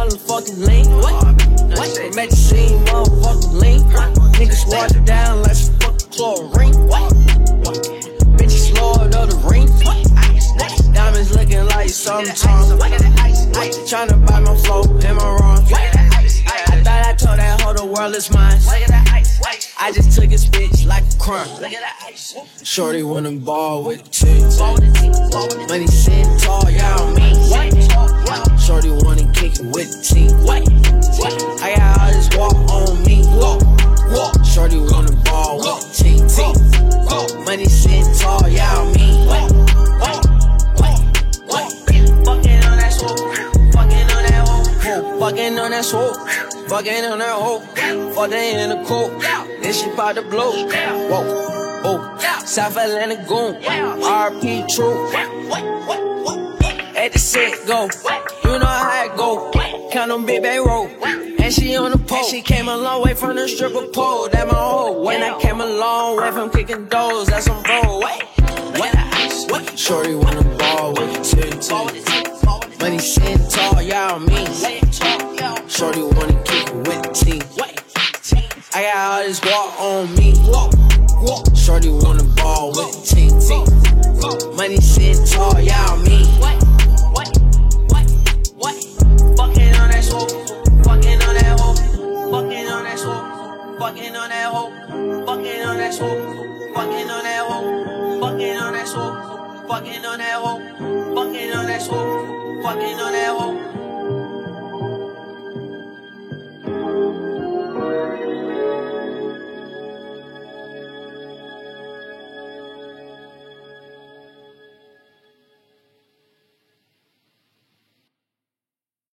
motherfucking lean. Make you see motherfucking lean. Niggas water down like some fucking chlorine. Bitches Lord of the ring. Diamonds looking like something. Tryna buy my flow, am I wrong? I thought I told that hoe the world is mine. I just took his bitch like a crime. Shorty wanna ball with the tits. Fucking on that swoop, fucking on that hoe, fucking in the coop. Then she bout to blow. Whoa, oh, South Atlanta goon, RP true. At the set go, you know how it go. Count on big bay roll, and she on the pole. She came a long way from the stripper pole. That my hoe. When I came a long way from kicking doors, that's some bro. Shorty wanna ball with the titty. Money sitting tall, y'all mean. Shorty wanna with the team. I got all this walk on me. Shorty wanna ball with the team. Money sitting tall, y'all mean. Fucking on that swoop, fucking on that hoe, fucking on that swoop, fucking on that hoe, fucking on that swoop, fucking on that hoe, fucking on that swoop, fucking on that hoe, fucking on that swoop, fucking on that hoe.